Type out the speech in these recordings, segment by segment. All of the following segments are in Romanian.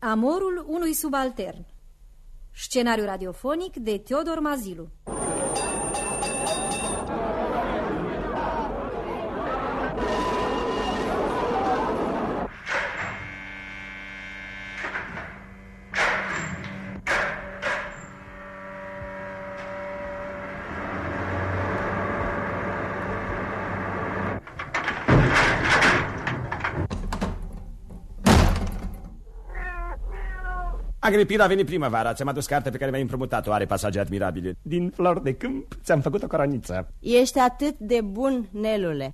Amorul unui subaltern. Scenariu radiofonic de Teodor Mazilu Agripina a venit primăvara, ți-am adus cartea pe care mi-ai împrumutat-o, are pasaje admirabile. Din flori de câmp ți-am făcut o coroniță. Ești atât de bun, Nelule.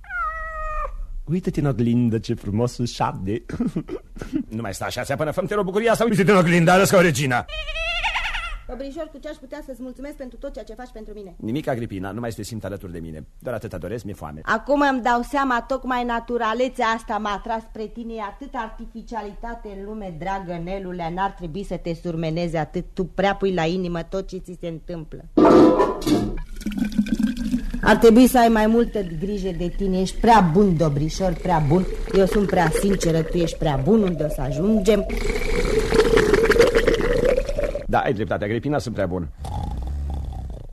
Uită-te în oglindă, ce frumos șade. nu mai sta așa, ți-a până făm te rog bucuria sau uite-te în oglindă, arăți ca o regina. Obrișor, cu ce aș putea să-ți mulțumesc pentru tot ceea ce faci pentru mine? Nimic, Agripina, nu mai să te simt alături de mine. Doar atâta doresc, mi-e foame. Acum îmi dau seama, tocmai naturalețea asta m-a atras spre tine, e atât artificialitate în lume, dragă Nelule, n-ar trebui să te surmeneze atât, tu prea pui la inimă tot ce ți se întâmplă. Ar trebui să ai mai multă grijă de tine, ești prea bun, Dobrișor, prea bun. Eu sunt prea sinceră, tu ești prea bun, unde o să ajungem? Da, ai dreptate, Agripina, sunt prea bun.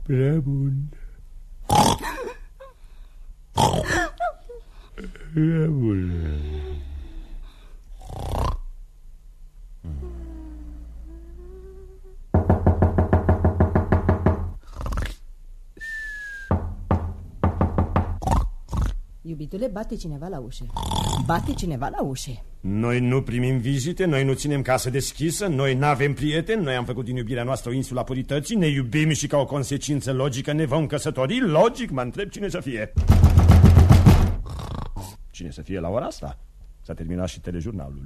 Prea bun. Prea bun. Iubitule, bate cineva la ușă. Bate cineva la ușă. Noi nu primim vizite, noi nu ținem casă deschisă, noi nu avem prieteni, noi am făcut din iubirea noastră o insula purității, ne iubim și ca o consecință logică ne vom căsători. Logic, mă întreb cine să fie. Cine să fie la ora asta? S-a terminat și telejurnalul.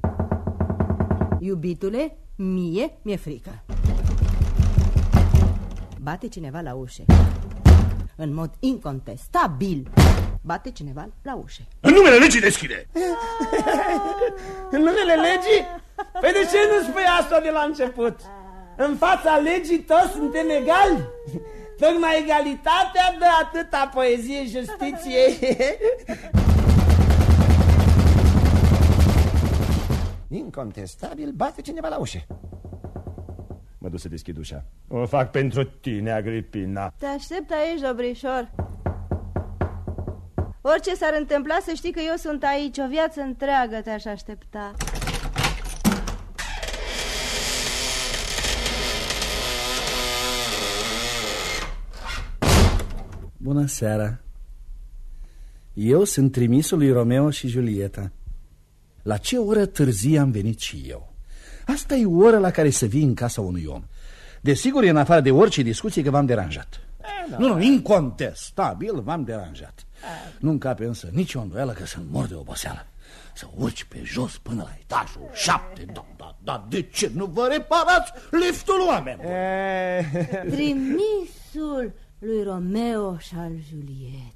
Iubitule, mie mi-e frică. Bate cineva la ușă. În mod incontestabil bate cineva la ușă. În numele legii deschide! în numele legii? Păi de ce nu spui asta de la început? În fața legii toți suntem egali? Tocmai egalitatea dă atâta poezie și justiție. Incontestabil bate cineva la ușă. Mă duc să deschid ușa. O fac pentru tine, Agripina. Te aștept aici, Dobrișor. Orice s-ar întâmpla, să știi că eu sunt aici. O viață întreagă te-aș aștepta. Bună seara. Eu sunt trimisul lui Romeo și Julieta. La ce oră târzie am venit și eu? Asta e ora la care să vii în casa unui om. Desigur, e în afară de orice discuție că v-am deranjat. E, nu, nu, incontestabil v-am deranjat. Nu încape însă nici o îndoială că sunt mor de oboseală. Să urci pe jos până la etajul șapte. Da, da, da, de ce nu vă reparați liftul oameni? Trimisul lui Romeo și al Julietei.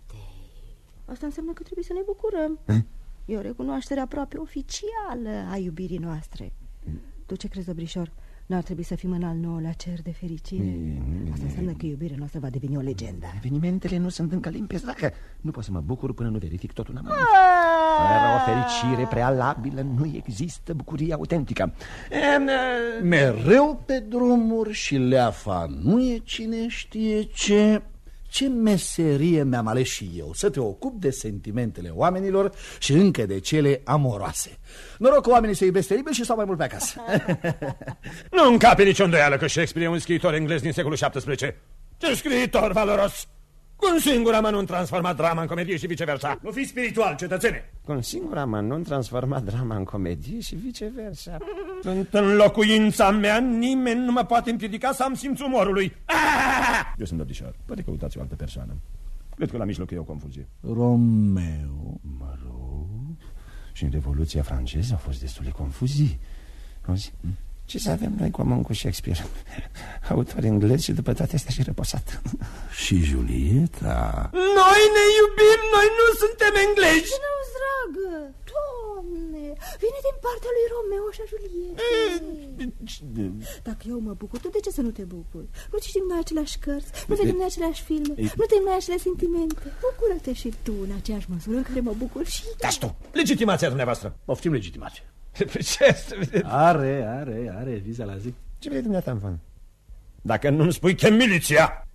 Asta înseamnă că trebuie să ne bucurăm. E o recunoaștere aproape oficială a iubirii noastre. Tu ce crezi, Obrișor? Nu ar trebui să fim în al nouălea cer de fericire? Asta înseamnă că iubirea noastră va deveni o legendă. Evenimentele nu sunt încă limpezi, dacă nu pot să mă bucur până nu verific totul în amănunt. Fără o fericire prealabilă nu există bucuria autentică. Mereu pe drumuri și leafa nu e cine știe ce... Ce meserie mi-am ales și eu? Să te ocup de sentimentele oamenilor Și încă de cele amoroase. Noroc că oamenii se iubesc teribil și stau mai mult pe acasă. Nu încape nicio îndoială că Shakespeare e un scriitor englez din secolul XVII Ce scriitor valoros! Cu un singur amănunt transformat drama în comedie și viceversa. Nu fi spiritual, cetățene. Cu un singur amănunt transformat drama în comedie și viceversa. Sunt în locuința mea, nimeni nu mă poate împiedica să am simțul umorului. Eu sunt Dobdișor, poate căutați o altă persoană. Cred că la mijloc e o confuzie. Romeo. Mă rog. Și în Revoluția franceză au fost destule confuzii. Auzi? Ce să avem noi comun cu Shakespeare? Autor englez și după toate astea și răposat. Și Julieta? Noi ne iubim, noi nu suntem englezi! Nu, dragă! Doamne, Vine din partea lui Romeo și a Julietei Dacă eu mă bucur, tu de ce să nu te bucuri? Nu citim noi aceleași cărți, nu vedem noi aceleași filme Nu te noi aceleași sentimente Bucură-te și tu în aceeași măsură în care mă bucur și eu Dați tu, legitimația dumneavoastră Poftim legitimație Ce Are, are, are, viza la zi. Ce vrei dumneata, Anfan? Dacă nu-mi spui că miliția.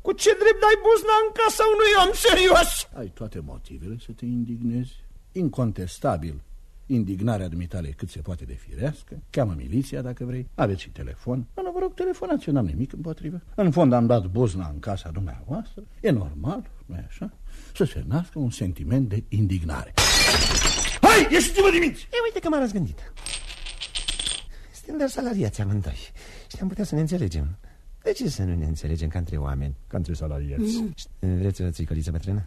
Cu ce drept dai buzna în casa unui om serios? Ai toate motivele să te indignezi. Incontestabil. Indignarea dumitale e cât se poate de firească. Cheamă miliția dacă vrei. Aveți și telefon. Nu, vă rog, telefonați, eu n-am nimic împotrivă. În fond am dat buzna în casa dumneavoastră. E normal, nu e așa? Să se nască un sentiment de indignare Hai, ieșiți-vă din minți! E, uite că m-am răzgândit. Suntem doar salariați amândoi. Și am putea să ne înțelegem. De ce să nu ne înțelegem ca între oameni? Ca între salariați? Vreți o țicăliță bătrână?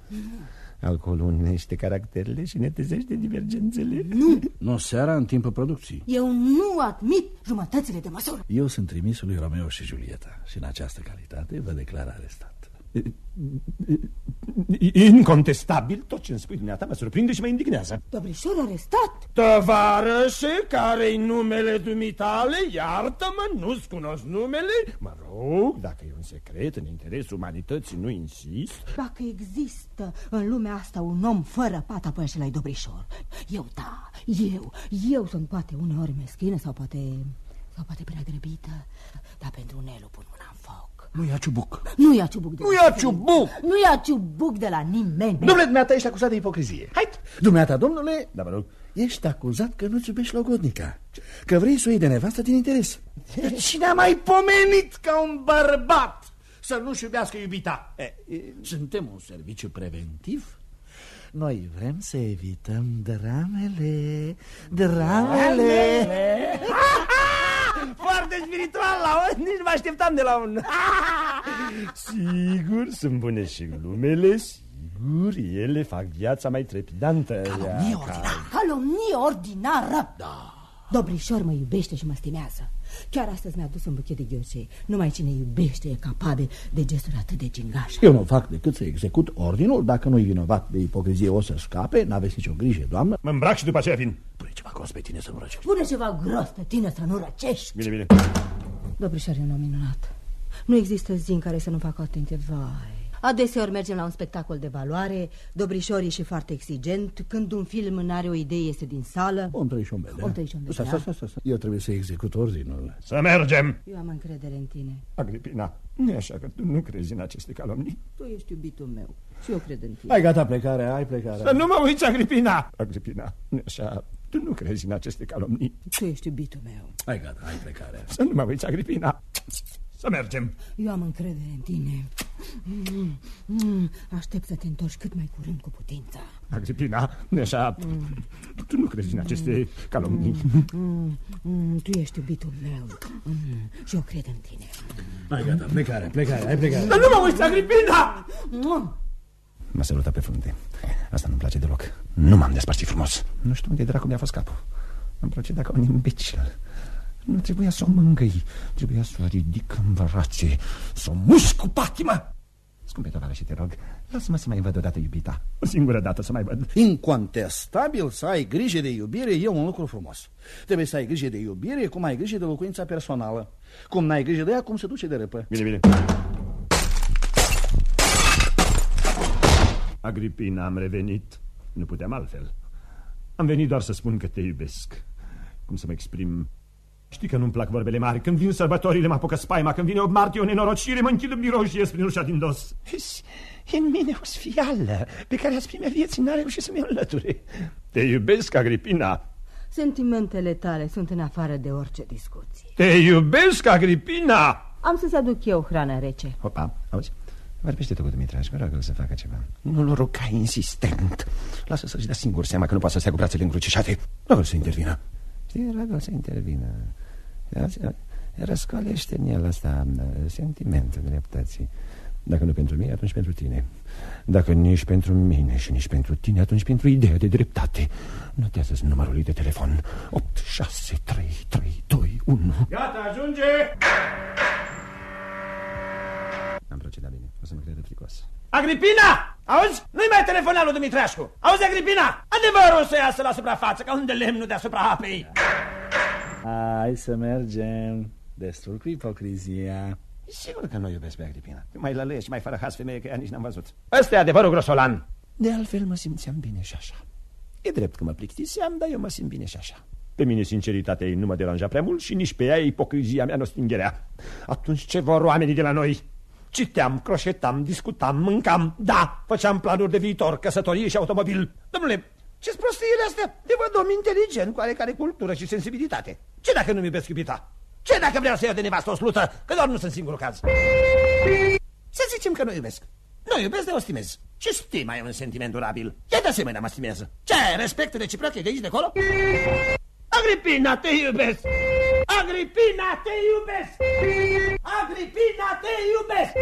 Alcoolul unește caracterele și netezește divergențele. Nu, Nu seara în timpul producției. Eu nu admit jumătățile de măsură. Eu sunt trimisul lui Romeo și Julieta Și în această calitate vă declar arestat Incontestabil, tot ce îmi spui dumneata mă surprinde și mă indignează Dobrișor arestat Tăvarășe, care-i numele dumitale? Iartă-mă, nu-ți cunosc numele? Mă rog, dacă e un secret în interesul umanității, nu insist Dacă există în lumea asta un om fără pata până și la Dobrișor Eu da, eu, eu sunt poate uneori meschină sau poate, sau poate prea grăbită Dar pentru Nelu pun mâna în foc Nu ia ciubuc. Nu ia ciubuc de Nu la ia nimeni. ciubuc! Nu ia ciubuc de la nimeni. Domnule, dumneata ești acuzat de ipocrizie. Hai, dumneata, domnule! Da, mă rog. Ești acuzat că nu-ți iubești logodnica. Că vrei să o iei de nevastă din interes. Cine a mai pomenit ca un bărbat Să nu-și iubească iubita? E, e, Suntem un serviciu preventiv. Noi vrem să evităm dramele. Dramele Foarte spiritual la un, nici nu mă așteptam de la un Sigur, sunt bune și glumele, sigur, ele fac viața mai trepidantă. Calomnie ordinară Calomnie ordinară. Da Dobrișor mă iubește și mă stimează. Chiar astăzi mi-a dus un buchet de ghiose Numai cine iubește e capabil de gesturi atât de gingașe Eu nu fac decât să execut ordinul. Dacă nu-i vinovat de ipocrizie o să scape. N-aveți nicio grijă, doamnă. Mă îmbrac și după aceea vin. Pune ceva gros pe tine să nu răcești. Spune ceva gros pe tine să nu răcești. Bine, bine. Dobrișor e un om minunat. Nu există zi în care să nu facă atente Vai Adeseori mergem la un spectacol de valoare Dobrișor e și foarte exigent Când un film nu are o idee iese din sală Om trăi și om vedea Om trăi și om vedea. Stai, stai, stai, stai. Eu trebuie să execut ordinul Să mergem Eu am încredere în tine Agripina, nu e așa că tu nu crezi în aceste calomnii? Tu ești iubitul meu și eu cred în tine Hai, gata, plecare, hai plecare Să nu mă uiți, Agripina! Agripina, nu e așa, tu nu crezi în aceste calomnii? Tu ești iubitul meu Hai, gata, hai, plecare Să nu mă uiți, Agripina! Să mergem! Eu am încredere în tine Mm, mm, Aștept să te întorci cât mai curând cu putință. Agripina, nu e așa, tu nu crezi în aceste calomnii? mm, mm, Tu ești iubitul meu. Mm, Și eu cred în tine. Hai, gata, plecare, plecare, hai, plecare. Să nu mă uiți, Agripina! Mua! M-a sărutat pe frunte. Asta nu-mi place deloc. Nu m-am despărțit frumos. Nu știu unde dracu mi-a fost capul. Am procedat ca un imbecil Nu trebuia să o mângâi Trebuia să o ridic în brațe Să o mușc cu patimă Scumpe tovară și te rog Lasă-mă să mai văd odată iubita O singură dată să mai văd. Incontestabil să ai grijă de iubire e un lucru frumos Trebuie să ai grijă de iubire cum ai grijă de locuința personală Cum n-ai grijă de ea, cum se duce de răpă Bine, bine. Agripina, am revenit. Nu puteam altfel. Am venit doar să spun că te iubesc. Cum să mă exprim? Știi că nu-mi plac vorbele mari. Când vin sărbătorile, mă apucă spaima. Când vine o martie, o nenorocire, mă închid în birou și ies prin ușa din dos. E în mine o sfială Pe care asprimea vieții n-a reușit să-mi o înlăture Te iubesc, Agripina. Sentimentele tale sunt în afară de orice discuție Te iubesc, Agripina. Am să-ți aduc eu hrană rece Opa, auzi? Vorbește-te cu Dumitraș, vă rog să facă ceva Nu-l ruca insistent Lasă să-și dea singur seama că nu poate să stea cu brațele încrucișate Nu să intervină Știi, ragul să intervină. Răscolește în el asta Sentimentul dreptății. Dacă nu pentru mine, atunci pentru tine. Dacă nici pentru mine și nici pentru tine Atunci pentru ideea de dreptate. Notează-ți numărul lui de telefon. 8, 6, 3, 3, 2, 1 Gata, ajunge! Am procedat bine, o să mă credă fricos Agripina! Auzi? Nu-i mai telefona lui Dumitreascu. Auzi, Agripina? Adevărul să iasă la suprafață, ca un de lemnul deasupra apei. Hai să mergem. Destul cu ipocrizia. Sigur că nu iubesc pe Agripina. Mai lălești, mai fără has femeie, că ea nici n-am văzut. Ăsta e adevărul, grosolan. De altfel mă simțeam bine și așa. E drept că mă plictiseam, dar eu mă simt bine și așa. Pe mine sinceritatea ei nu mă deranja prea mult și nici pe ea ipocrizia mea nu stingerea. Atunci ce vor oamenii de la noi? Citeam, croșetam, discutam, mâncam, da, făceam planuri de viitor, căsătorie și automobil. Domnule, ce-s prostiile astea? Te văd om inteligent, cu oarecare cultură și sensibilitate. Ce dacă nu-mi iubesc iubita? Ce dacă vreau să iau de nevastă o slută, că doar nu sunt singurul caz? Să zicem că nu iubesc. Nu iubesc, de o stimez. Ce stima e un sentiment durabil? Ea de asemenea mă stimează. Ce, respect reciproc e de aici de acolo? Agripina, te iubesc! Agripina, te iubesc! Agripina, te iubesc!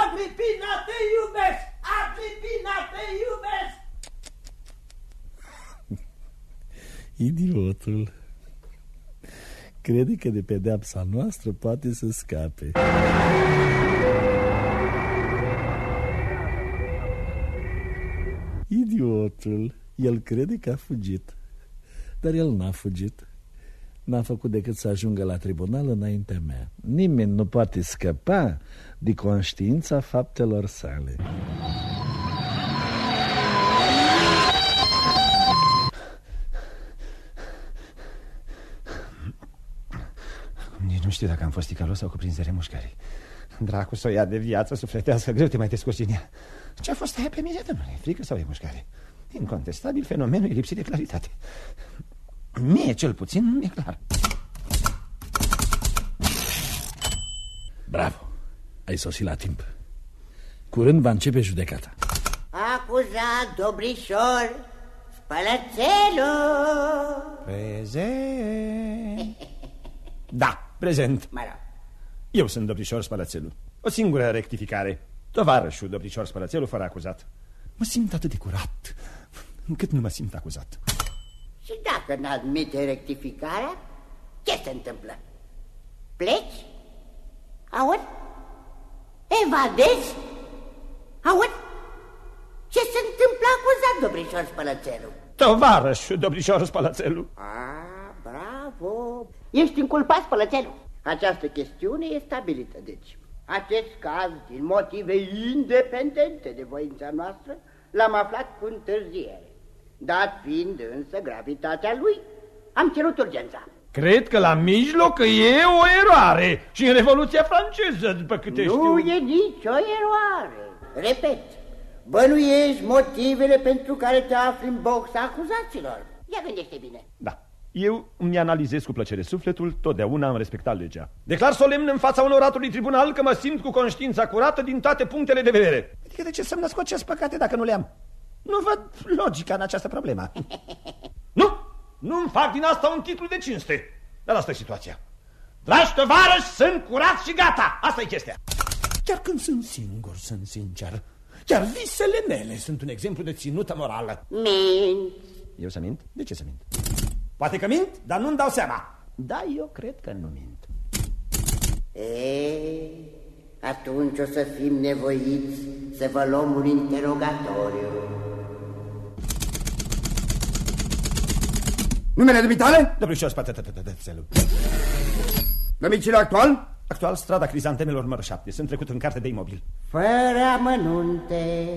Agripina, te iubesc! Agripina, te iubesc! Idiotul. Crede că de pedeapsa noastră poate să scape. Idiotul. El crede că a fugit. Dar el n-a fugit. N-a făcut decât să ajungă la tribunal înaintea mea. Nimeni nu poate scăpa de conștiința faptelor sale. Nici nu știu dacă am fost icalos sau cuprins de remușcări. Dracu să o ia de viață sufletească, greu te mai descurci din ea. Ce-a fost aia pe mine, domnule? Frică sau remușcare? Incontestabil, fenomenul e lipsit de claritate. Mie, cel puțin, nu mi-e clar. Bravo! Ai sosit la timp. Curând va începe judecata. Acuzat Dobrișor, spălățelul. Prezent. Da, prezent. Mă rog, Eu sunt Dobrișor Spălățelu. O singură rectificare. Tovarășul Dobrișor Spălățelu fără acuzat. Mă simt atât de curat, încât nu mă simt acuzat. Și dacă n-admite rectificarea, ce se întâmplă? Pleci? Aud? Evadezi? Aud? Ce se întâmplă acuzat, Dobrișor Spălățelul? Tovarășul Dobrișor Spălățelu. Ah, bravo! Ești inculpat, Spălățelul. Această chestiune e stabilită, deci. Acest caz, din motive independente de voința noastră, l-am aflat cu întârziere. Dat fiind însă gravitatea lui, am cerut urgența. Cred că la mijloc e o eroare și în Revoluția franceză, după câte nu știu. e nicio eroare. Repet, bănuiești motivele pentru care te afli în boxa acuzaților. Ia gândește bine. Da. Eu îmi analizez cu plăcere sufletul, totdeauna am respectat legea. Declar solemn în fața onoratului tribunal că mă simt cu conștiința curată din toate punctele de vedere. Adică de ce să-mi născocesc păcate dacă nu le-am? Nu văd logica în această problemă. Nu! Nu-mi fac din asta un titlu de cinste. Dar asta e situația. Dragi tovarăși, sunt curat și gata. Asta e chestia. Chiar când sunt singur, sunt sincer. Chiar visele mele sunt un exemplu de ținută morală. Minți. Eu să mint? De ce să mint? Poate că mint, dar nu-mi dau seama. Da, eu cred că nu mint. E, atunci o să fim nevoiți să vă luăm un interogatoriu. Numele dumitale? Domnișor Spătătătătățelu. Domiciliul actual? Actual, strada Crizantemelor numărul 7. Sunt trecut în carte de imobil. Fără amănunte.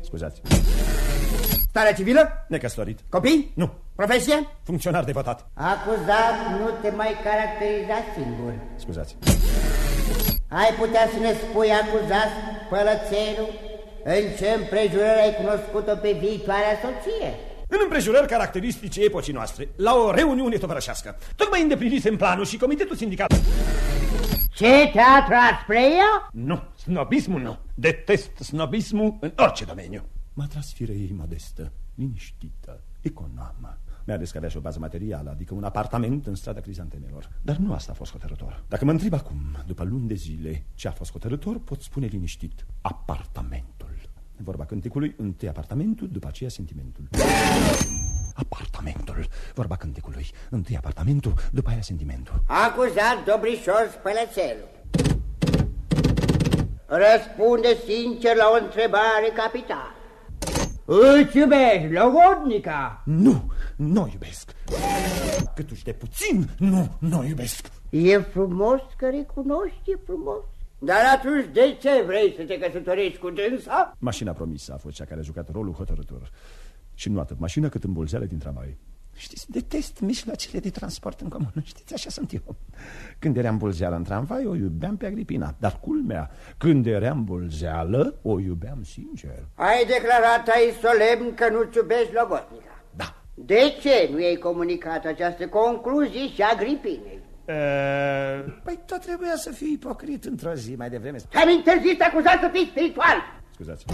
Scuzați. Starea civilă? Necăsătorit. Copii? Nu. Profesie? Funcționar de votat. Acuzat, nu te mai caracteriza singur. Scuzați. Ai putea să ne spui acuzat, pălățelul, în ce împrejurări ai cunoscut-o pe viitoarea soție? În împrejurări caracteristice epocii noastre, la o reuniune tovărășească, tocmai îndeplinisem planul și comitetul sindical. Ce teatru ați spre ea? Nu, snobismul nu. Detest snobismul în orice domeniu. M-a tras firea ei modestă, liniștită, economă. Mi-a ales că avea și o bază materială, adică un apartament în strada Crizantemelor. Dar nu asta a fost hotărător. Dacă mă întreb acum, după luni de zile, ce a fost hotărător, pot spune liniștit. Apartamentul. Vorba cântecului, întâi apartamentul, după aceea sentimentul. Apartamentul. Vorba cântecului, întâi apartamentul, după aia sentimentul. Acuzat Dobrișor Spălățelul. Răspunde sincer la o întrebare capitală. Îți iubești logodnica? Nu, nu iubesc. Cât uși de puțin, nu, nu iubesc. E frumos că recunoști, e frumos. Dar atunci de ce vrei să te căsătorești cu dânsa? Mașina promisă a fost cea care a jucat rolul hotărător. Și nu atât mașina cât îmbulzeale din tramvai. Știți, detest mijloacele de transport în comun. Știți, așa sunt eu. Când eram bulzeală în tramvai, o iubeam pe Agripina. Dar culmea, când eram bulzeală, o iubeam sincer. Ai declarat ai solemn că nu-ți iubești logodnica. Da. De ce nu ai comunicat această concluzie și Agripinei? Păi tot trebuia să fiu ipocrit într-o zi mai devreme. Ți-am interzis acuzat să fii spiritual. Scuzați.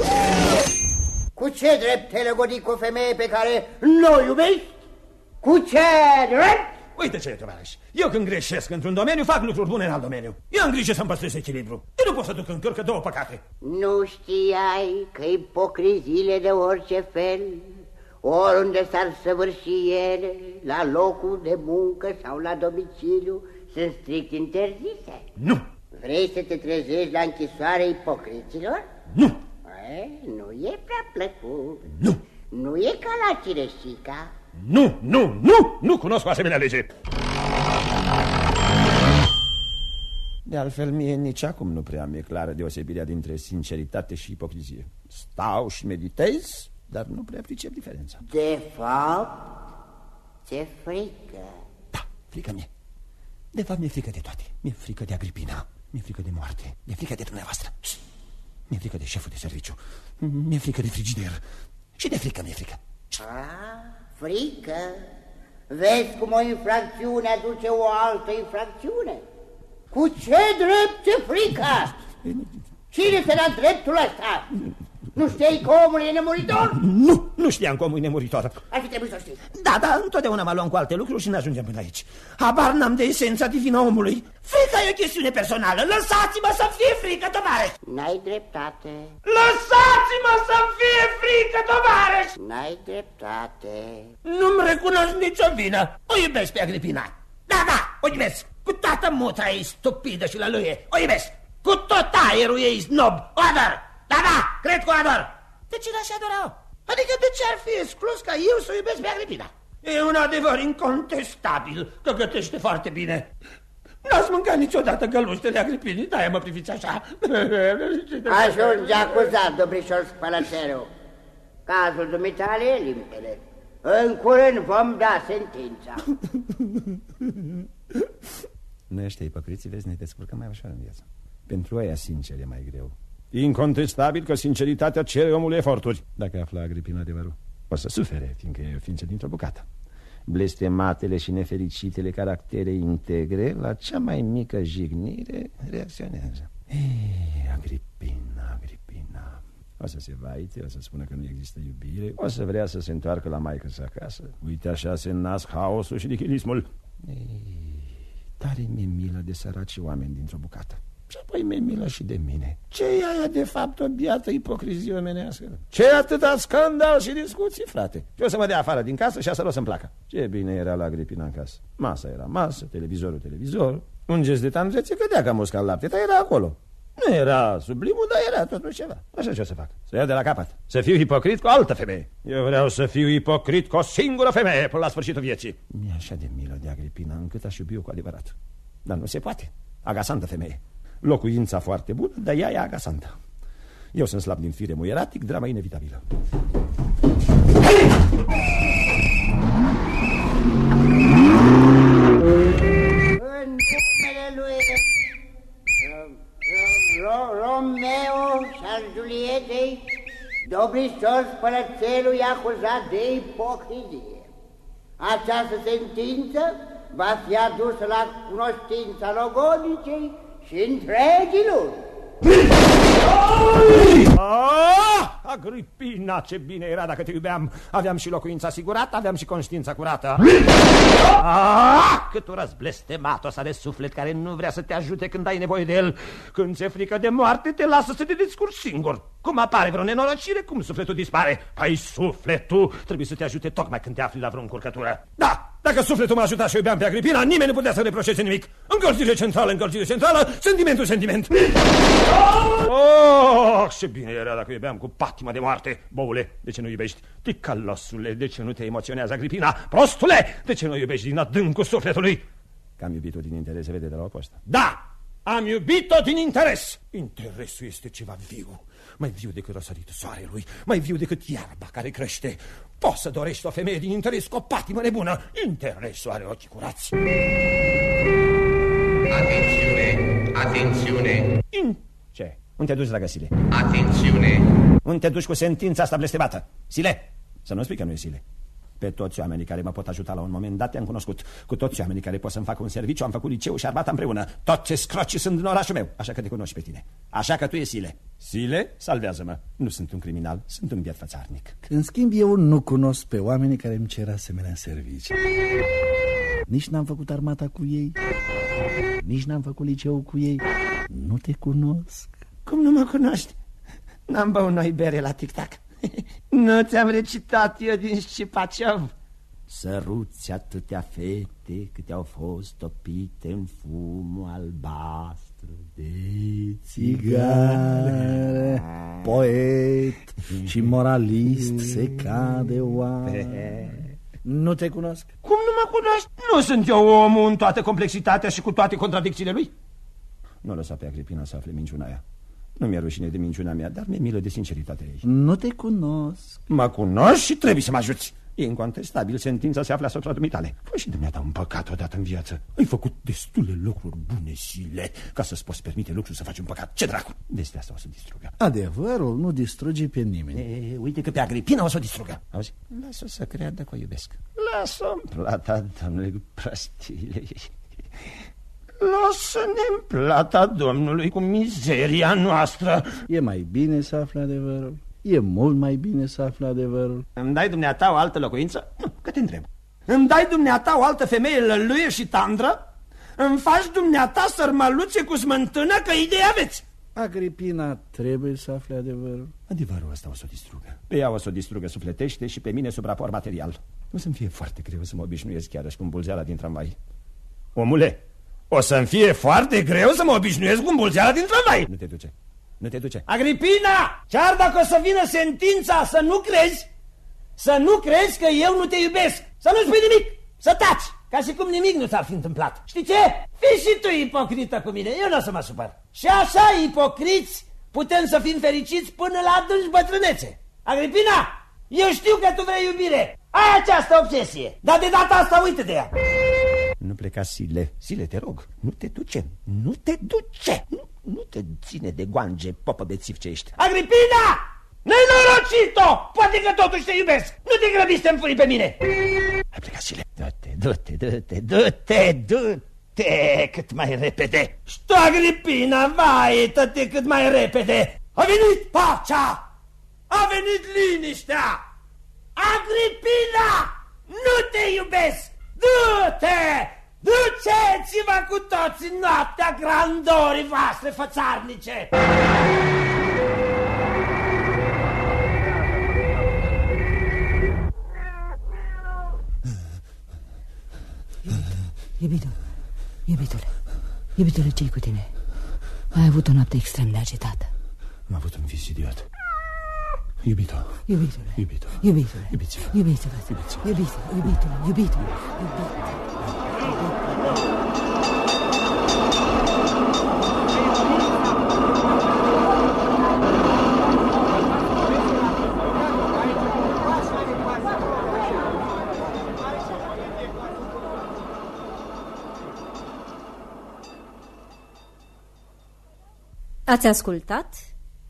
Cu ce drept te lăgodi cu o femeie pe care nu o iubești? Cu ce drept? Uite ce, tovarăș, eu când greșesc într-un domeniu, fac lucruri bune în alt domeniu. Eu am grijă să-mi păstrez echilibru. Eu nu pot să duc în cărcă două păcate. Nu știai că ipocrizile de orice fel, oriunde s-ar săvârși ele, la locul de muncă sau la domiciliu, sunt strict interzise? Nu. Vrei să te trezești la închisoare ipocriților? Nu. E, nu e prea plăcut. Nu. Nu e ca la cireșica. Nu, nu, nu, nu cunosc o asemenea lege. De altfel, mie nici acum nu prea mi-e clară deosebirea dintre sinceritate și ipocrizie. Stau și meditez, dar nu prea pricep diferența. De fapt, ce frică. Da, frică mie. De fapt, mi-e frică de toate. Mi-e frică de Agripina, mi-e frică de moarte, mi-e frică de dumneavoastră. Mi-e frică de șeful de serviciu, mi-e frică de frigider și de frică mi-e frică. A, frică? Vezi cum o infracțiune aduce o altă infracțiune? Cu ce drept ce frică? Cine te da dreptul ăsta? Nu știai că omul e nemuritor? Nu, nu știam că omul e nemuritor. Ar fi trebuit să știi. Da, da, întotdeauna mă luam cu alte lucruri și ne ajungem până aici. Habar n-am de esența divină omului. Frica e o chestiune personală. Lăsați-mă să fie frică, tovarăș! N-ai dreptate. Lăsați-mă să fie frică, tovarăș! N-ai dreptate. Nu-mi recunosc nicio vină. O iubesc pe Agripina. Da, da, o iubesc. Cu toată mutra ei stupidă și la lui. O iubesc. Cu tot aerul ei snob. O ador. Da, da, cred că o ador. De ce l-aș adora-o? Adică de ce ar fi exclus ca eu să o iubesc pe Agripina? E un adevăr incontestabil că gătește foarte bine. N-ați mâncat niciodată găluștele Agripinii, de-aia mă priviți așa. Ajunge acuzat, domnișor spălățelu. Cazul dumitale e limpede. În curând vom da sentința. Noi ăștia ipocriții, vezi, ne descurcăm mai ușor în viață. Pentru aia sincer e mai greu. Incontestabil că sinceritatea cere omului eforturi. Dacă afla Agripina adevărul, o să sufere, fiindcă e o ființă dintr-o bucată. Blestematele și nefericitele caractere integre, la cea mai mică jignire, reacționează. Ei, Agripina, Agripina... O să se vaite, o să spună că nu există iubire, o să vrea să se întoarcă la maică sa acasă. Uite așa se nasc haosul și nihilismul. Ei, tare mi-e milă de săraci oameni dintr-o bucată. Și apoi mi-e milă și de mine. ce e aia de fapt o biată ipocrizie omenească? ce atâta scandal și discuții, frate? Și o să mă dea afară din casă și asta nu o să-mi placă. Ce bine era la Agripina în casă. Masa era masă, televizorul, televizor. Un gest de tandrețe cădea ca musca în lapte, dar era acolo. Nu era sublimul, dar era totuși ceva. Așa ce o să fac? Să iau de la capăt. Să fiu ipocrit cu o altă femeie. Eu vreau să fiu ipocrit cu o singură femeie până la sfârșitul vieții. Mi-e așa de milă de Agripina încât aș iubi-o cu adevărat. Dar nu se poate. Agasantă femeie. Locuința foarte bună, dar ea e agasantă. Eu sunt slab din fire muieratic, drama inevitabilă. În numele lui Ro- Ro- Ro- Romeo și al Julietei, domnișor spălățelul e acuzat de ipocrizie. Această sentință va fi adusă la cunoștința logodicei și întregii lumi. Ah, Agripina, ce bine era dacă te iubeam. Aveam și locuința asigurată, aveam și conștiința curată. Ah, cât urăț blestemat ăsta de suflet care nu vrea să te ajute când ai nevoie de el. Când ți-e frică de moarte, te lasă să te descurci singur. Cum apare vreo nenorocire, cum sufletul dispare. Ai sufletul, trebuie să te ajute tocmai când te afli la vreo încurcătură. Da, Dacă sufletul m-a ajutat și iubeam pe Agripina, nimeni nu putea să reproșeze nimic. Încălzire centrală, încălzire centrală, sentimentul, sentiment. Oh, ce bine era dacă iubeam cu patima de moarte. Boule, de ce nu iubești? Ticalosule, de ce nu te emoționează Agripina? Prostule, de ce nu iubești din adâncul sufletului? Că am iubit-o din interes, se vede de la o postă. Da, am iubit-o din interes. Interesul este ceva viu, mai viu decât răsăritul soarelui, mai viu decât iarba care crește. Poți să dorești o femeie din interes cu o patimă nebună. Interesul are ochii curați. Atențiune, atențiune, In... Ce? Unde te duci, dragă Sile? atențiune. Unde te duci cu sentința asta blestemată? Sile! Să nu spui că nu e Sile. Pe toți oamenii care mă pot ajuta la un moment dat te-am cunoscut. Cu toți oamenii care pot să-mi facă un serviciu, am făcut liceu și armata împreună. Toți scrocii sunt în orașul meu, așa că te cunoști pe tine. Așa că tu e Sile. Sile, salvează-mă. Nu sunt un criminal, sunt un biet fățarnic. În schimb, eu nu cunosc pe oamenii care îmi cer asemenea servicii. Nici n-am făcut armata cu ei, nici n-am făcut liceu cu ei. Nu te cunosc. Cum nu mă cunoști? N-am băut noi bere la tic-tac. nu ți-am recitat eu din Scipaciov. Săruți atâtea fete câte au fost topite în fumul albastru de Țigare, poet și moralist se cade oare. Nu te cunosc? Cum nu mă cunoști? Nu sunt eu omul în toată complexitatea și cu toate contradicțiile lui? Nu lăsa pe Agripina să afle minciuna aia. Nu mi-e rușine de minciuna mea, dar mi-e milă de sinceritatea ei. Nu te cunosc. Mă cunoști și trebuie să mă ajuți. E incontestabil, sentința se află asupra dumitale. Păi și dumneata un păcat odată în viață. Ai făcut destule lucruri bune zile ca să-ți poți permite lucru să faci un păcat. Ce dracu? Despre asta o să distrugă. Adevărul nu distruge pe nimeni. E, uite că pe Agripina o să o distrugă. Auzi? Lasă-o să creadă că o iubesc. Lasă-o în plata, domnule, cu prostile. Lasă-ne în plata Domnului cu mizeria noastră. E mai bine să afle adevărul. E mult mai bine să afle adevărul. Îmi dai dumneata o altă locuință? Nu, că te întreb. Îmi dai dumneata o altă femeie lăluie și tandră? Îmi faci dumneata sărmăluțe cu smântână că idei aveți? Agripina trebuie să afle adevărul. Adevărul ăsta o să o distrugă. Pe ea o să o distrugă sufletește și pe mine sub raport material. O să-mi fie foarte greu să mă obișnuiesc chiar și cu îmbulzeala din tramvai. Omule, o să-mi fie foarte greu să mă obișnuiesc cu îmbulzeala din tramvai. Nu te duce. Nu te duce. Agripina, chiar dacă o să vină sentința să nu crezi, să nu crezi că eu nu te iubesc, să nu spui nimic, să taci, ca și cum nimic nu s-ar fi întâmplat. Știi ce? Fii și tu ipocrită cu mine, eu nu o să mă supăr. Și așa, ipocriți, putem să fim fericiți până la adânci bătrânețe. Agripina, eu știu că tu vrei iubire, ai această obsesie, dar de data asta uite de ea. Nu pleca, Sile. Sile, te rog, nu te duce. Nu te duce. Nu, nu te ține de goange, popă bețiv ce ești. Agripina! Nenorocito! Poate că totuși te iubesc! Nu te grăbi să te pe mine! Hai pleca, Sile. Du-te, du-te, du-te, du-te, du-te cât mai repede. Știu, Agripina, vai, te cât mai repede! A venit pacea! A venit liniștea! Agripina! Nu te iubesc! Du-te! Duceți-vă cu toți în noaptea grandorii voastre fățarnice! Iubito, iubitule, iubitule, ce cu tine? Ai avut o noapte extrem de agitată. Am avut un vis idiot. Iubito, Iubitule, iubito, iubitule, Iubiți-vă. iubitule, Iubiți-vă. iubitule, iubitule, iubitule, iubitule. Ați ascultat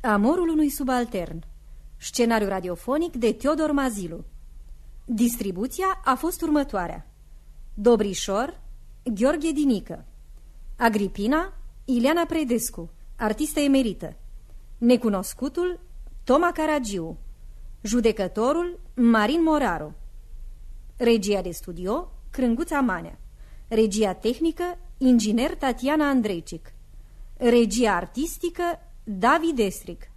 Amorul unui subaltern Scenariu radiofonic de Teodor Mazilu. Distribuția a fost următoarea. Dobrișor Gheorghe Dinică Agripina Ileana Predescu Artistă emerită Necunoscutul Toma Caragiu Judecătorul Marin Moraru Regia de studio Crânguța Manea Regia tehnică Inginer Tatiana Andreicic Regia artistică David Estric